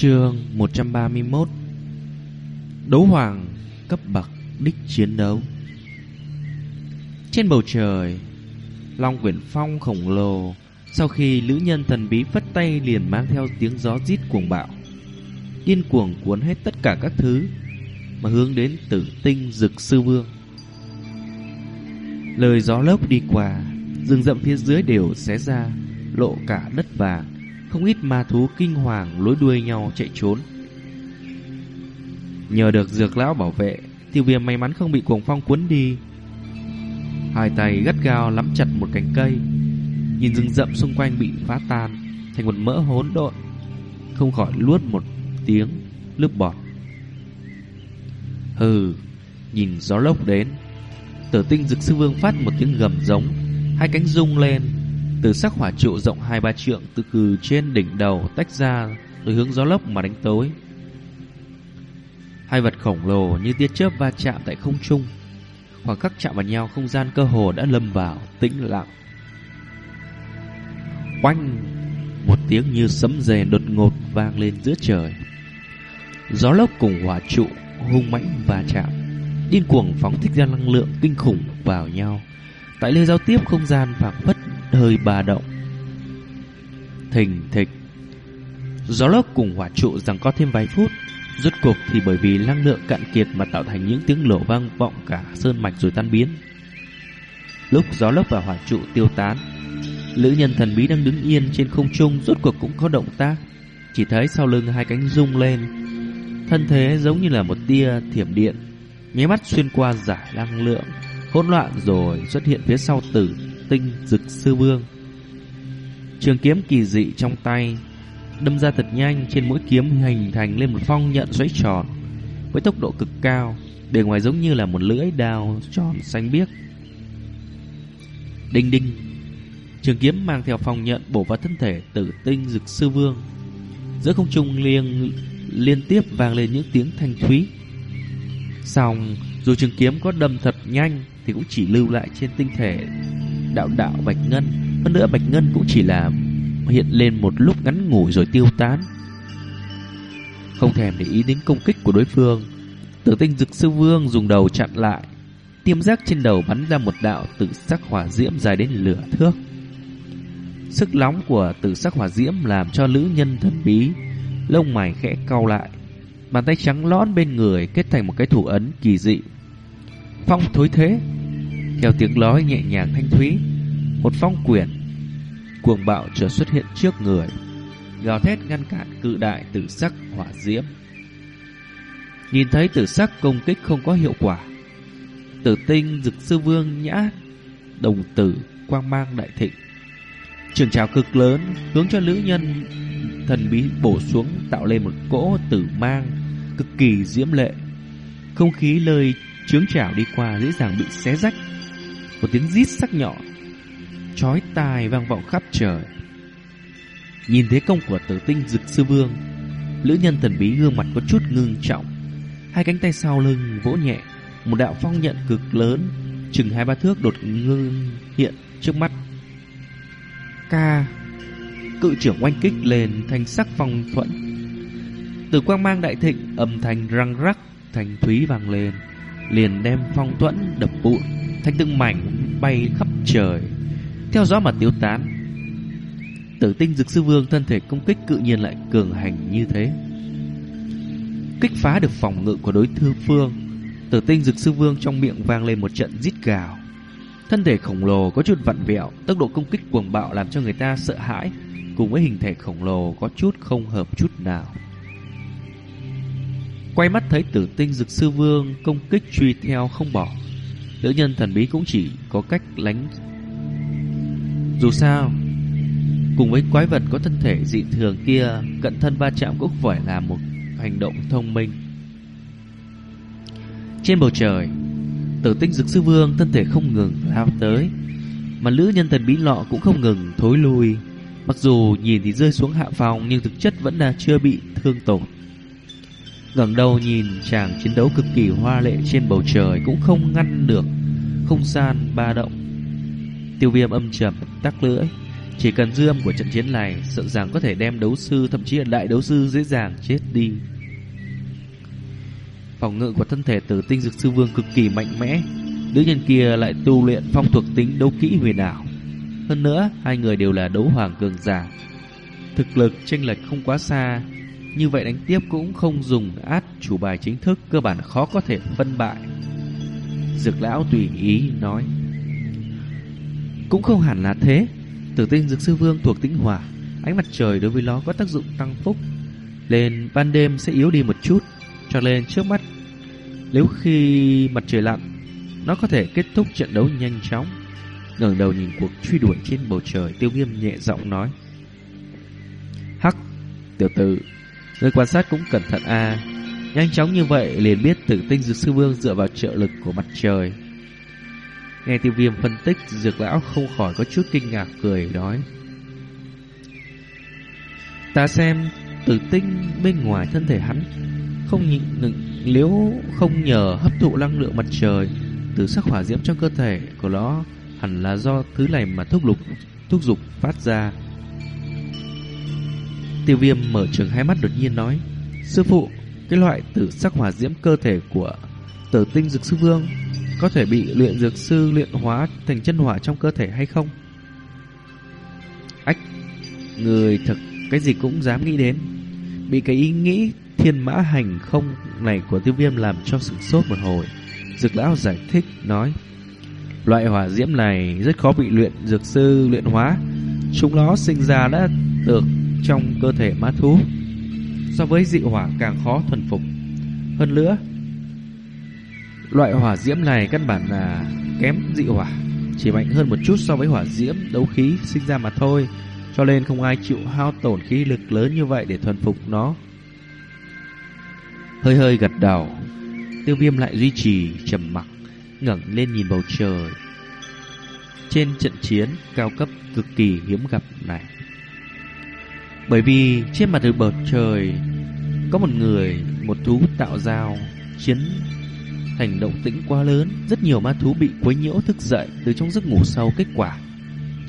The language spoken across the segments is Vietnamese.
Chương 131 Đấu hoàng cấp bậc đích chiến đấu. Trên bầu trời, Long quyển phong khổng lồ Sau khi lữ nhân thần bí phất tay liền mang theo tiếng gió rít cuồng bạo, Điên cuồng cuốn hết tất cả các thứ Mà hướng đến tử tinh dực sư vương. Lời gió lốc đi qua, Rừng rậm phía dưới đều xé ra, Lộ cả đất vàng không ít ma thú kinh hoàng lối đuôi nhau chạy trốn. Nhờ được dược lão bảo vệ, tiêu viêm may mắn không bị cuồng phong cuốn đi. Hai tay gắt gao nắm chặt một cành cây, nhìn rừng rậm xung quanh bị phá tan thành một mỡ hỗn độn, không khỏi luốt một tiếng lướp bọt. Hừ, nhìn gió lốc đến, Tử Tinh Dực Sư Vương phát một tiếng gầm giống, hai cánh rung lên, từ sắc hỏa trụ rộng hai ba trượng từ từ trên đỉnh đầu tách ra rồi hướng gió lốc mà đánh tới. Hai vật khổng lồ như tia chớp va chạm tại không trung. Khoảng khắc chạm vào nhau không gian cơ hồ đã lâm vào tĩnh lặng. Oanh! Một tiếng như sấm rền đột ngột vang lên giữa trời. Gió lốc cùng hỏa trụ hung mãnh va chạm, điên cuồng phóng thích ra năng lượng kinh khủng vào nhau. Tại nơi giao tiếp không gian phảng phất hơi bà động. Thình thịch. Gió lốc cùng hỏa trụ rằng có thêm vài phút, rốt cuộc thì bởi vì năng lượng cạn kiệt mà tạo thành những tiếng lổ vang vọng cả sơn mạch rồi tan biến. Lúc gió lốc và hỏa trụ tiêu tán, lữ nhân thần bí đang đứng yên trên không trung rốt cuộc cũng có động tác, chỉ thấy sau lưng hai cánh rung lên, thân thế giống như là một tia thiểm điện, nháy mắt xuyên qua giải năng lượng hỗn loạn rồi xuất hiện phía sau tử tinh dực sư vương. Trường kiếm kỳ dị trong tay đâm ra thật nhanh trên mũi kiếm hình thành lên một phong nhận xoáy tròn với tốc độ cực cao, bề ngoài giống như là một lưỡi đao tròn xanh biếc. Đinh đinh, trường kiếm mang theo phong nhận bổ vào thân thể tử tinh dực sư vương. Giữa không trung liên liên tiếp vang lên những tiếng thanh thúy. Xong, dù trường kiếm có đâm thật nhanh thì cũng chỉ lưu lại trên tinh thể đạo đạo bạch ngân. Hơn nữa bạch ngân cũng chỉ là hiện lên một lúc ngắn ngủi rồi tiêu tán. Không thèm để ý đến công kích của đối phương, tử tinh dực sư vương dùng đầu chặn lại. Tiêm giác trên đầu bắn ra một đạo tử sắc hỏa diễm dài đến lửa thước. Sức nóng của tử sắc hỏa diễm làm cho lữ nhân thần bí lông mày khẽ cau lại. Bàn tay trắng lõn bên người kết thành một cái thủ ấn kỳ dị. Phong thối thế theo tiếng nói nhẹ nhàng thanh thúy, một phong quyển cuồng bạo chợt xuất hiện trước người, gào thét ngăn cản cự đại tử sắc hỏa diễm. Nhìn thấy tử sắc công kích không có hiệu quả, tử tinh dực sư vương nhã đồng tử quang mang đại thịnh. Trường trào cực lớn hướng cho nữ nhân thần bí bổ xuống tạo lên một cỗ tử mang cực kỳ diễm lệ. Không khí lời trướng trào đi qua dễ dàng bị xé rách một tiếng rít sắc nhọn chói tai vang vọng khắp trời. Nhìn thấy công của tử tinh dực sư vương, lữ nhân thần bí gương mặt có chút ngưng trọng. Hai cánh tay sau lưng vỗ nhẹ, một đạo phong nhận cực lớn, chừng hai ba thước đột ngưng hiện trước mắt. Ca, cự trưởng oanh kích lên thành sắc phong thuẫn. Từ quang mang đại thịnh, âm thanh răng rắc, thành thúy vang lên, liền đem phong thuẫn đập bụi thành từng mảnh bay khắp trời, theo gió mà tiêu tán. Tử tinh dực sư vương thân thể công kích cự nhiên lại cường hành như thế. Kích phá được phòng ngự của đối thư phương, tử tinh dực sư vương trong miệng vang lên một trận rít gào. Thân thể khổng lồ có chút vặn vẹo, tốc độ công kích cuồng bạo làm cho người ta sợ hãi, cùng với hình thể khổng lồ có chút không hợp chút nào. Quay mắt thấy tử tinh dực sư vương công kích truy theo không bỏ, Nữ nhân thần bí cũng chỉ có cách lánh. Dù sao Cùng với quái vật có thân thể dị thường kia Cận thân va chạm cũng phải là một hành động thông minh. Trên bầu trời Tử tinh dực sư vương thân thể không ngừng lao tới Mà nữ nhân thần bí lọ cũng không ngừng thối lui. Mặc dù nhìn thì rơi xuống hạ phòng Nhưng thực chất vẫn là chưa bị thương tổn ngẩng đầu nhìn chàng chiến đấu cực kỳ hoa lệ trên bầu trời cũng không ngăn được không gian ba động. Tiêu viêm âm trầm tắc lưỡi, Chỉ cần dư âm của trận chiến này Sợ rằng có thể đem đấu sư Thậm chí là đại đấu sư dễ dàng chết đi. Phòng ngự của thân thể tử tinh dược sư vương cực kỳ mạnh mẽ. Nữ nhân kia lại tu luyện phong thuộc tính đấu kỹ huyền ảo. Hơn nữa Hai người đều là đấu hoàng cường giả. Thực lực chênh lệch không quá xa. Như vậy đánh tiếp cũng không dùng át chủ bài chính thức, Cơ bản khó có thể phân bại. Dược lão tùy ý nói. Cũng không hẳn là thế. Tử tinh dược sư vương thuộc tĩnh hỏa, Ánh mặt trời đối với nó có tác dụng tăng phúc. Lên ban đêm sẽ yếu đi một chút, Cho nên trước mắt, Nếu khi mặt trời lặn, Nó có thể kết thúc trận đấu nhanh chóng. Ngẩng đầu nhìn cuộc truy đuổi trên bầu trời, Tiêu viêm nhẹ giọng nói. Hắc, Tiểu tử Người quan sát cũng cẩn thận a Nhanh chóng như vậy liền biết tử tinh dược sư vương dựa vào trợ lực của mặt trời. Nghe tiêu viêm phân tích, Dược lão không khỏi có chút kinh ngạc cười nói. Ta xem tử tinh bên ngoài thân thể hắn, Không nhịn Nếu không nhờ hấp thụ năng lượng mặt trời, Từ sắc hỏa diễm trong cơ thể của nó Hẳn là do thứ này mà thúc lục, Thúc dục phát ra. Tiêu viêm mở trường hai mắt đột nhiên nói Sư phụ Cái loại tử sắc hỏa diễm cơ thể của Tử tinh dược sư vương có thể bị luyện dược sư luyện hóa thành chân hỏa trong cơ thể hay không? Ách, người thật cái gì cũng dám nghĩ đến. Bị cái ý nghĩ thiên mã hành không này của tiêu viêm làm cho sự sốt một hồi. Dược lão giải thích, nói Loại hỏa diễm này rất khó bị luyện dược sư luyện hóa. Chúng nó sinh ra đã được trong cơ thể ma thú. So với dị hỏa càng khó thuần phục. Hơn nữa, Loại hỏa diễm này căn bản là kém dị hỏa, chỉ mạnh hơn một chút so với hỏa diễm đấu khí sinh ra mà thôi, cho nên không ai chịu hao tổn khí lực lớn như vậy để thuần phục nó. Hơi hơi gật đầu, tiêu viêm lại duy trì trầm mặc, ngẩng lên nhìn bầu trời. Trên trận chiến cao cấp cực kỳ hiếm gặp này. Bởi vì trên mặt bầu trời có một người, một thú tạo dao chiến Hành động tĩnh quá lớn, rất nhiều ma thú bị quấy nhiễu thức dậy từ trong giấc ngủ sâu kết quả.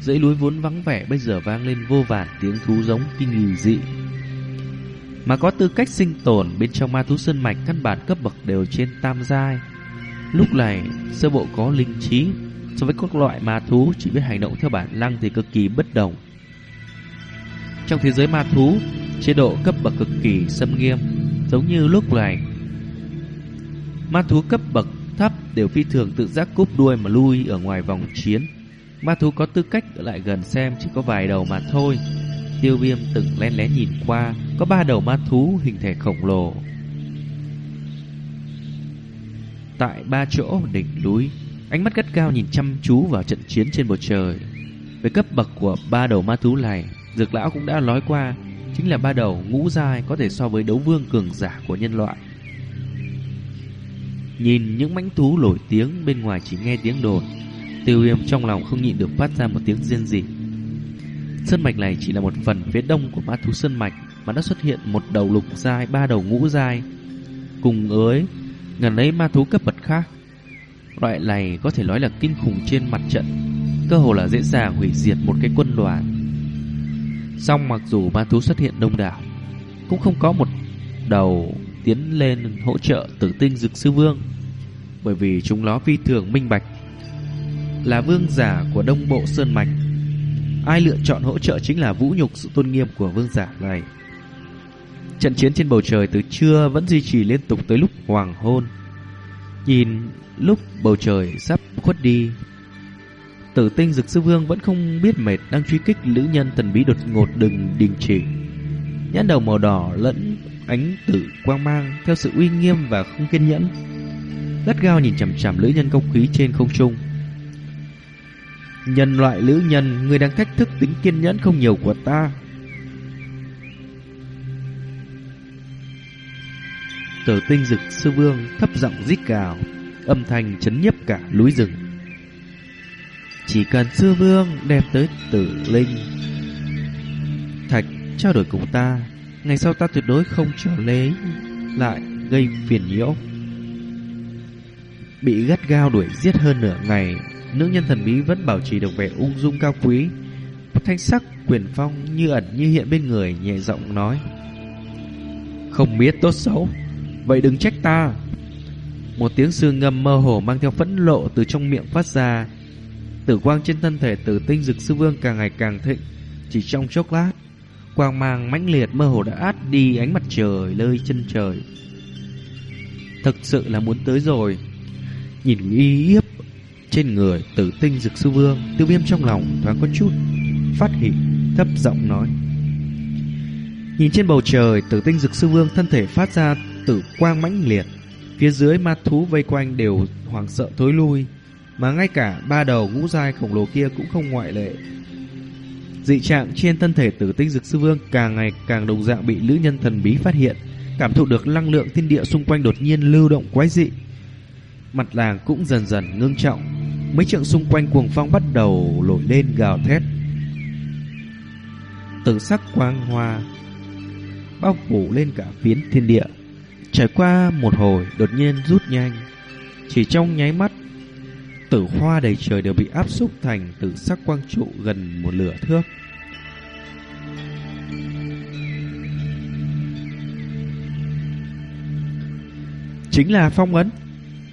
Dãy núi vốn vắng vẻ bây giờ vang lên vô vàn tiếng thú giống kinh kỳ dị. Mà có tư cách sinh tồn bên trong ma thú sơn mạch căn bản cấp bậc đều trên tam giai. Lúc này, sơ bộ có linh trí, so với các loại ma thú chỉ biết hành động theo bản năng thì cực kỳ bất đồng. Trong thế giới ma thú, chế độ cấp bậc cực kỳ xâm nghiêm, giống như lúc này Ma thú cấp bậc thấp đều phi thường tự giác cúp đuôi mà lui ở ngoài vòng chiến. Ma thú có tư cách ở lại gần xem chỉ có vài đầu mà thôi. Tiêu viêm từng lén lén nhìn qua, có ba đầu ma thú hình thể khổng lồ. Tại ba chỗ đỉnh núi, ánh mắt gắt cao nhìn chăm chú vào trận chiến trên bầu trời. Về cấp bậc của ba đầu ma thú này, Dược lão cũng đã nói qua, chính là ba đầu ngũ giai có thể so với đấu vương cường giả của nhân loại. Nhìn những mãnh thú nổi tiếng bên ngoài chỉ nghe tiếng đồn Tiêu viêm trong lòng không nhịn được phát ra một tiếng riêng gì. Sơn mạch này chỉ là một phần phía đông của ma thú sơn mạch Mà đã xuất hiện một đầu lục giai, ba đầu ngũ giai. Cùng với gần lấy ma thú cấp bậc khác Loại này có thể nói là kinh khủng trên mặt trận Cơ hồ là dễ dàng hủy diệt một cái quân đoàn. Song mặc dù ma thú xuất hiện đông đảo, Cũng không có một đầu tiến lên hỗ trợ tử tinh dực sư vương, bởi vì chúng nó phi thường minh bạch, là vương giả của đông bộ sơn mạch. Ai lựa chọn hỗ trợ chính là vũ nhục, sự tôn nghiêm của vương giả này. Trận chiến trên bầu trời từ trưa vẫn duy trì liên tục tới lúc hoàng hôn. Nhìn lúc bầu trời sắp khuất đi tử tinh dực sư vương vẫn không biết mệt đang truy kích nữ nhân thần bí đột ngột đừng đình chỉ nhãn đầu màu đỏ lẫn ánh tử quang mang theo sự uy nghiêm và không kiên nhẫn gắt gao nhìn chằm chằm lữ nhân công khí trên không trung. Nhân loại lữ nhân, người đang thách thức tính kiên nhẫn không nhiều của ta. Tử tinh dực sư vương thấp giọng rít gào, âm thanh chấn nhấp cả núi rừng. Chỉ cần sư vương đem tới tử linh thạch trao đổi cùng ta, ngày sau ta tuyệt đối không trở lấy lại gây phiền nhiễu. Bị gắt gao đuổi giết hơn nửa ngày Nữ nhân thần bí vẫn bảo trì được vẻ ung dung cao quý thanh sắc quyền phong như ẩn như hiện bên người nhẹ giọng nói. Không biết tốt xấu, vậy đừng trách ta. Một tiếng sương ngâm mơ hồ mang theo phẫn lộ từ trong miệng phát ra. Tử quang trên thân thể tử tinh dực sư vương càng ngày càng thịnh, chỉ trong chốc lát. Quang mang mãnh liệt mơ hồ đã át đi ánh mặt trời lơi chân trời. thật sự là muốn tới rồi. Nhìn uy hiếp trên người tử tinh dực sư vương, tiêu viêm trong lòng thoáng có chút phát hỉ, thấp giọng nói. Nhìn trên bầu trời, tử tinh dực sư vương thân thể phát ra tử quang mãnh liệt. Phía dưới ma thú vây quanh đều hoảng sợ thối lui, mà ngay cả ba đầu ngũ giai khổng lồ kia cũng không ngoại lệ. Dị trạng trên thân thể tử tinh dực sư vương càng ngày càng đồng dạng bị lữ nhân thần bí phát hiện, cảm thụ được năng lượng thiên địa xung quanh đột nhiên lưu động quái dị. Mặt làng cũng dần dần ngưng trọng, mấy trượng xung quanh cuồng phong bắt đầu nổi lên gào thét. Tử sắc quang hoa bao phủ lên cả phiến thiên địa. Trải qua một hồi đột nhiên rút nhanh, chỉ trong nháy mắt, tử hoa đầy trời đều bị áp xúc thành tử sắc quang trụ gần một lửa thước. Chính là phong ấn,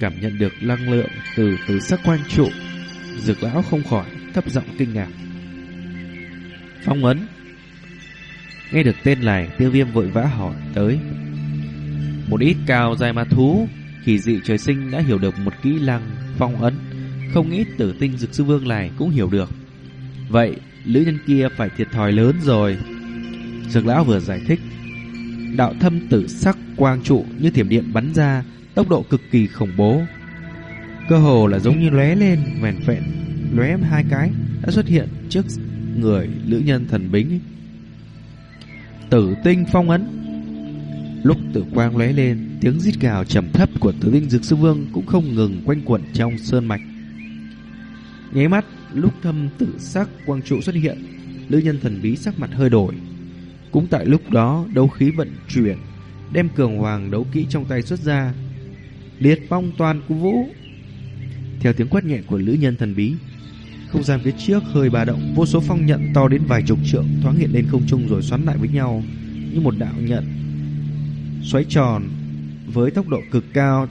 Cảm nhận được năng lượng từ tử sắc quang trụ, Dược lão không khỏi thấp giọng kinh ngạc. Phong ấn, Nghe được tên này, tiêu viêm vội vã hỏi tới. Một ít cao dài ma thú, Kỳ dị trời sinh đã hiểu được một kỹ năng phong ấn. Không ít tử tinh dực sư vương này cũng hiểu được. Vậy, lữ nhân kia phải thiệt thòi lớn rồi. Dược lão vừa giải thích, Đạo thâm tử sắc quang trụ như thiểm điện bắn ra, Tốc độ cực kỳ khủng bố. Cơ hồ là giống như lóe lên Vẹn vẹn, lóe hai cái, Đã xuất hiện trước người lữ nhân thần bính. Tử tinh phong ấn. Lúc tử quang lóe lên, Tiếng rít gào trầm thấp của tử tinh dược sư vương Cũng không ngừng quanh quẩn trong sơn mạch. Nháy mắt, Lúc thâm tử sắc quang trụ xuất hiện Lữ nhân thần bí sắc mặt hơi đổi. Cũng tại lúc đó, đấu khí vận chuyển, Đem cường hoàng đấu kỹ trong tay xuất ra. Liệt phong toàn của vũ. Theo tiếng quát nhẹ của lữ nhân thần bí, Không gian phía trước hơi bà động, Vô số phong nhận to đến vài chục trượng Thoáng hiện lên không trung rồi xoắn lại với nhau Như một đạo nhận Xoáy tròn Với tốc độ cực cao,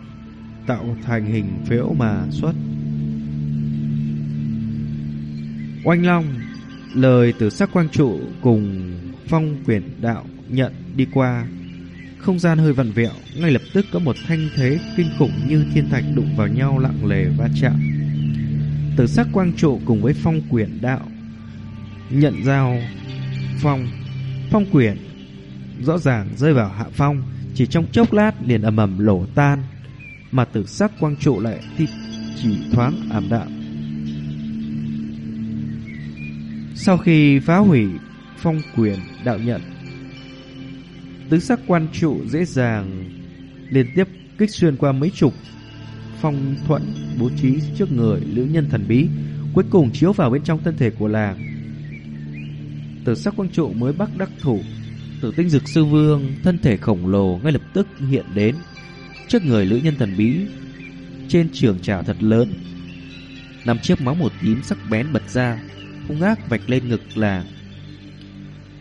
Tạo thành hình phễu mà xuất. Oanh Long Lời từ sắc quang trụ Cùng phong quyển đạo nhận đi qua không gian hơi vặn vẹo, ngay lập tức có một thanh thế kinh khủng như thiên thạch đụng vào nhau lặng lề va chạm. Từ sắc quang trụ cùng với phong quyển đạo nhận giao phong phong quyển rõ ràng rơi vào hạ phong, chỉ trong chốc lát liền ầm ầm lổ tan, mà tử sắc quang trụ lại thì chỉ thoáng ảm đạm. Sau khi phá hủy phong quyền đạo nhận, tứ sắc quan trụ dễ dàng liên tiếp kích xuyên qua mấy chục phong thuẫn bố trí trước người lữ nhân thần bí, cuối cùng chiếu vào bên trong thân thể của làng. Từ sắc quang trụ mới bắt đắc thủ tử tinh dực sư vương thân thể khổng lồ ngay lập tức hiện đến trước người lữ nhân thần bí trên trường trảo thật lớn nằm chiếc máu một tím sắc bén bật ra hung ác vạch lên ngực là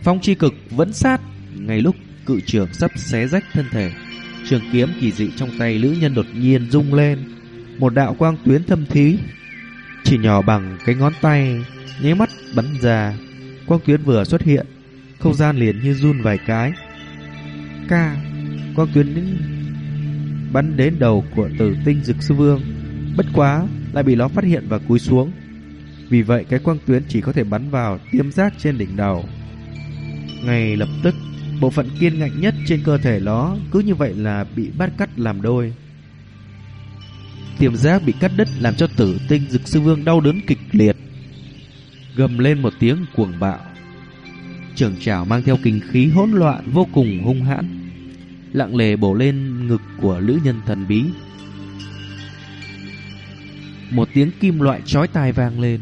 phong chi cực vẫn sát ngay lúc cự trường sắp xé rách thân thể. Trường kiếm kỳ dị trong tay lữ nhân đột nhiên rung lên, một đạo quang tuyến thâm thí, chỉ nhỏ bằng cái ngón tay, nháy mắt bắn ra. Quang tuyến vừa xuất hiện, không gian liền như run vài cái. Ca, quang tuyến bắn đến đầu của Tử Tinh Dực Sư Vương, bất quá lại bị nó phát hiện và cúi xuống. Vì vậy, cái quang tuyến chỉ có thể bắn vào tiêm giác trên đỉnh đầu. Ngay lập tức, Bộ phận kiên ngạnh nhất trên cơ thể nó cứ như vậy là bị bắt cắt làm đôi. Tiềm giác bị cắt đứt làm cho tử tinh dực sư vương đau đớn kịch liệt. Gầm lên một tiếng cuồng bạo. Trường trảo mang theo kinh khí hỗn loạn vô cùng hung hãn. Lặng lề bổ lên ngực của lữ nhân thần bí. Một tiếng kim loại chói tai vang lên.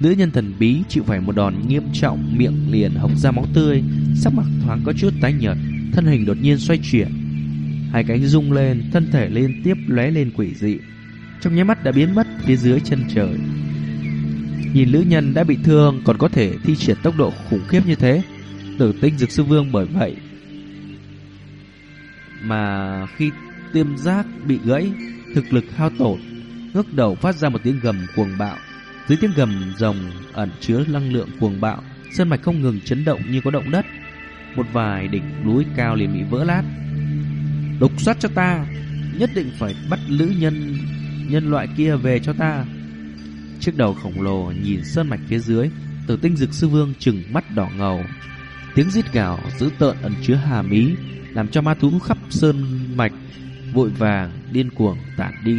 Nữ nhân thần bí chịu phải một đòn nghiêm trọng, miệng liền hộc ra máu tươi, sắc mặt thoáng có chút tái nhợt, thân hình đột nhiên xoay chuyển. Hai cánh rung lên, thân thể liên tiếp lóe lên quỷ dị. Trong nháy mắt đã biến mất phía dưới chân trời. Nhìn lữ nhân đã bị thương còn có thể thi triển tốc độ khủng khiếp như thế. Tử tinh dực sư vương bởi vậy mà khi tiêm giác bị gãy, thực lực hao tổn, ngước đầu phát ra một tiếng gầm cuồng bạo. Dưới tiếng gầm rồng ẩn chứa năng lượng cuồng bạo, sơn mạch không ngừng chấn động như có động đất. Một vài đỉnh núi cao liền bị vỡ lát. lục soát cho ta, nhất định phải bắt lữ nhân nhân loại kia về cho ta. Chiếc đầu khổng lồ nhìn sơn mạch phía dưới, tử tinh dực sư vương trừng mắt đỏ ngầu. Tiếng rít gào dữ tợn ẩn chứa hàm ý, làm cho ma thú khắp sơn mạch vội vàng điên cuồng tản đi.